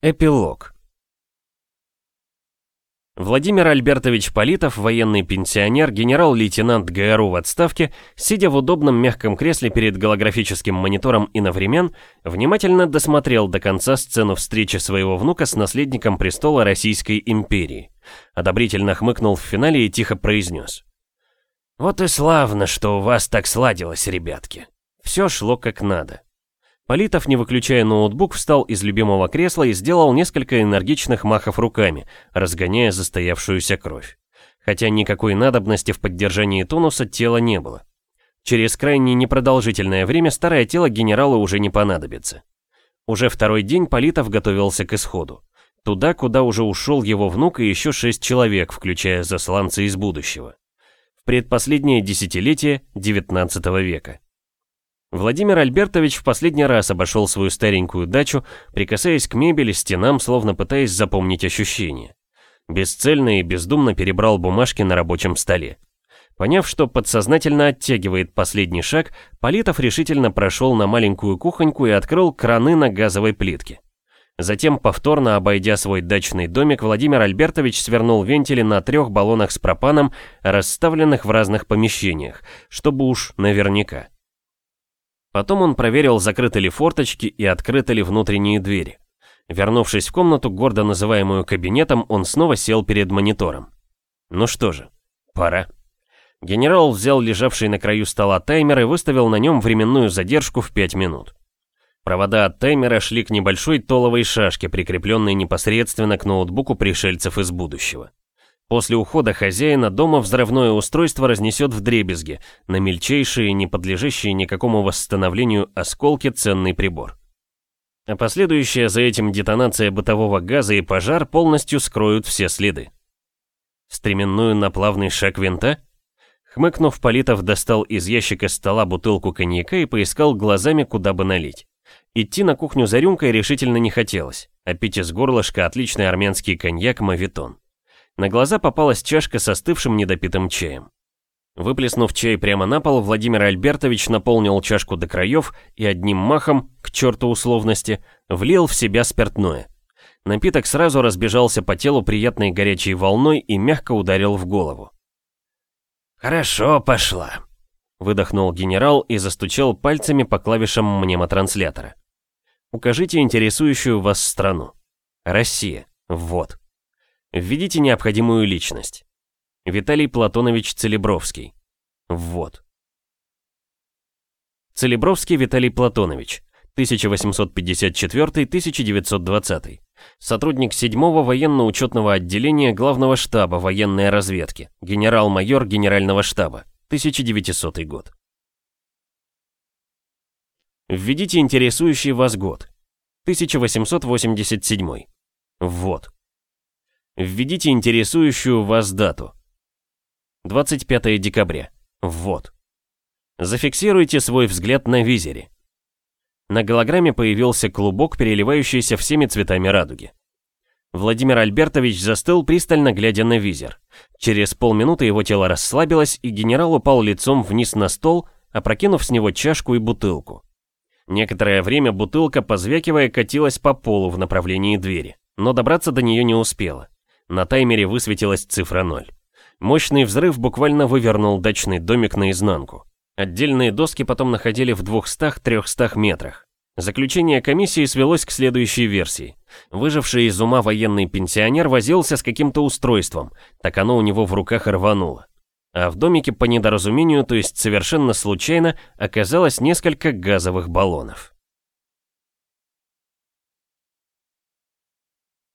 Эпилог. Владимир Альбертович Политов, военный пенсионер, генерал-лейтенант ГРУ в отставке, сидя в удобном мягком кресле перед голографическим монитором иновремен, внимательно досмотрел до конца сцену встречи своего внука с наследником престола Российской империи. Одобрительно хмыкнул в финале и тихо произнес. «Вот и славно, что у вас так сладилось, ребятки. Все шло как надо». Политов, не выключая ноутбук, встал из любимого кресла и сделал несколько энергичных махов руками, разгоняя застоявшуюся кровь. Хотя никакой надобности в поддержании тонуса тела не было. Через крайне непродолжительное время старое тело генерала уже не понадобится. Уже второй день Политов готовился к исходу. Туда, куда уже ушел его внук и еще шесть человек, включая засланца из будущего. В предпоследнее десятилетие XIX века. Владимир Альбертович в последний раз обошел свою старенькую дачу, прикасаясь к мебели, стенам, словно пытаясь запомнить ощущения. Бесцельно и бездумно перебрал бумажки на рабочем столе. Поняв, что подсознательно оттягивает последний шаг, Политов решительно прошел на маленькую кухоньку и открыл краны на газовой плитке. Затем, повторно обойдя свой дачный домик, Владимир Альбертович свернул вентили на трех баллонах с пропаном, расставленных в разных помещениях, чтобы уж наверняка. Потом он проверил, закрыты ли форточки и открыты ли внутренние двери. Вернувшись в комнату, гордо называемую кабинетом, он снова сел перед монитором. Ну что же, пора. Генерал взял лежавший на краю стола таймер и выставил на нем временную задержку в 5 минут. Провода от таймера шли к небольшой толовой шашке, прикрепленной непосредственно к ноутбуку пришельцев из будущего. После ухода хозяина дома взрывное устройство разнесет в дребезги, на мельчайшие, не подлежащие никакому восстановлению осколки ценный прибор. А последующая за этим детонация бытового газа и пожар полностью скроют все следы. Стременную на плавный шаг винта? Хмыкнув, Политов достал из ящика стола бутылку коньяка и поискал глазами, куда бы налить. Идти на кухню за рюмкой решительно не хотелось, а пить из горлышка отличный армянский коньяк «Мавитон». На глаза попалась чашка с остывшим недопитым чаем. Выплеснув чай прямо на пол, Владимир Альбертович наполнил чашку до краев и одним махом, к черту условности, влил в себя спиртное. Напиток сразу разбежался по телу приятной горячей волной и мягко ударил в голову. «Хорошо пошла», — выдохнул генерал и застучал пальцами по клавишам мнемотранслятора. «Укажите интересующую вас страну. Россия. Вот». Введите необходимую личность. Виталий Платонович Целебровский. Ввод. Целебровский Виталий Платонович, 1854-1920. Сотрудник 7-го военно-учетного отделения Главного штаба военной разведки, генерал-майор Генерального штаба, 1900 год. Введите интересующий вас год. 1887. Ввод. Введите интересующую вас дату. 25 декабря. Ввод. Зафиксируйте свой взгляд на визере. На голограмме появился клубок, переливающийся всеми цветами радуги. Владимир Альбертович застыл, пристально глядя на визер. Через полминуты его тело расслабилось, и генерал упал лицом вниз на стол, опрокинув с него чашку и бутылку. Некоторое время бутылка, позвякивая, катилась по полу в направлении двери, но добраться до нее не успела. На таймере высветилась цифра 0. Мощный взрыв буквально вывернул дачный домик наизнанку. Отдельные доски потом находили в 200-300 метрах. Заключение комиссии свелось к следующей версии. Выживший из ума военный пенсионер возился с каким-то устройством, так оно у него в руках рвануло. А в домике по недоразумению, то есть совершенно случайно, оказалось несколько газовых баллонов.